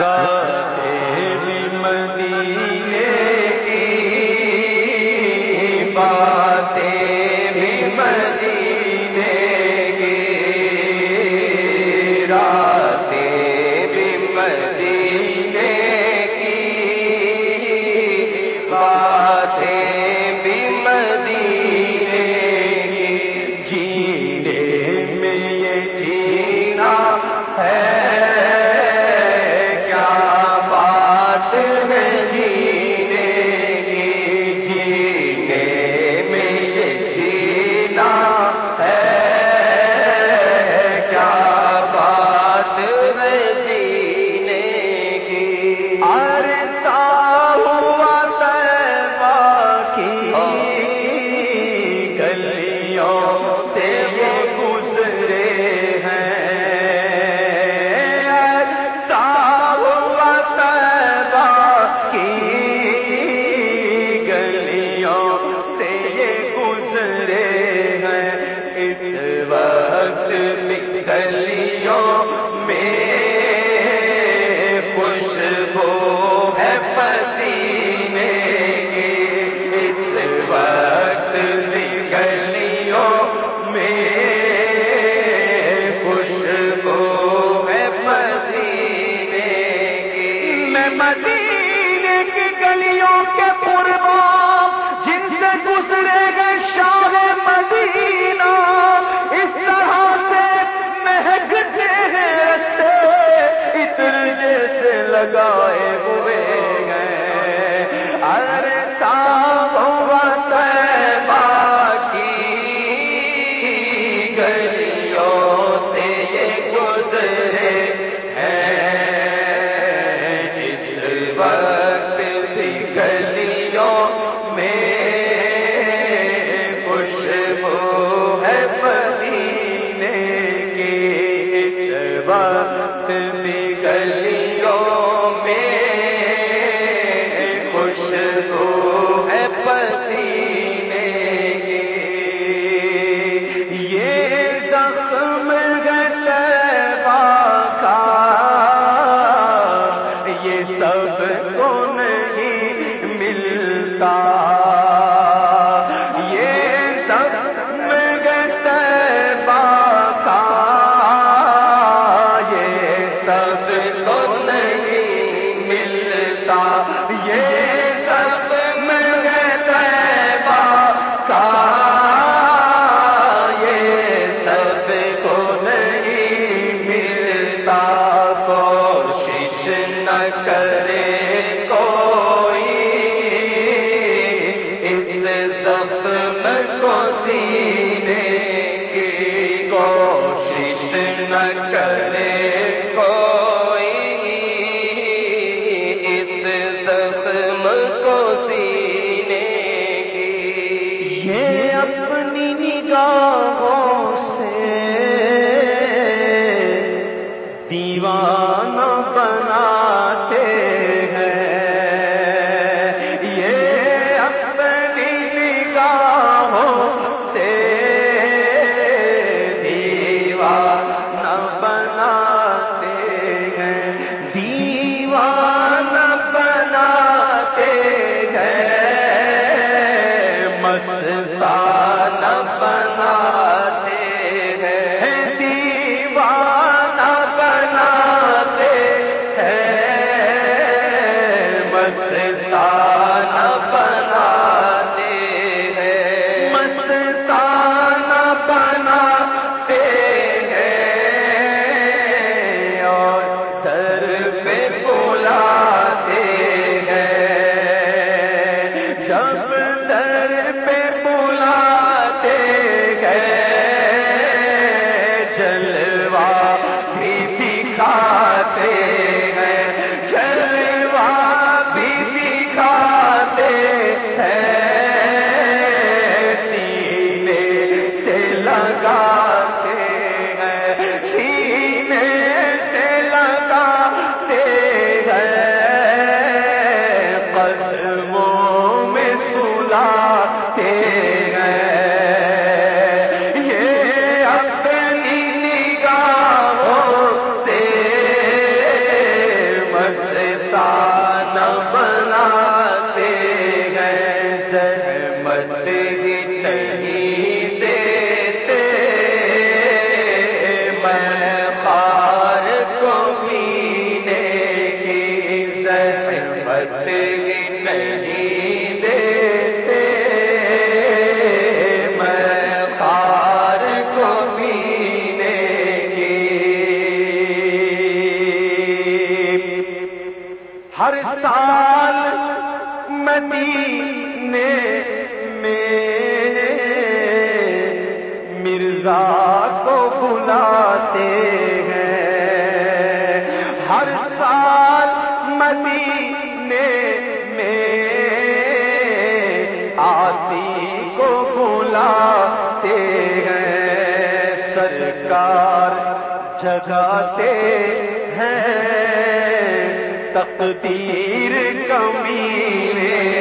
باتیں بھی مدینے وقت نکلیوں میں بات میں نہ کرے سارا لگاتے ہیں سینے سے لگاتے ہیں قدموں میں سلاتے مرتے ہی نہیں دیتے۔ میں پار کو پینے کی۔ ہر سال مدینے میں مرزا جگاتے ہیں تقدیر کمی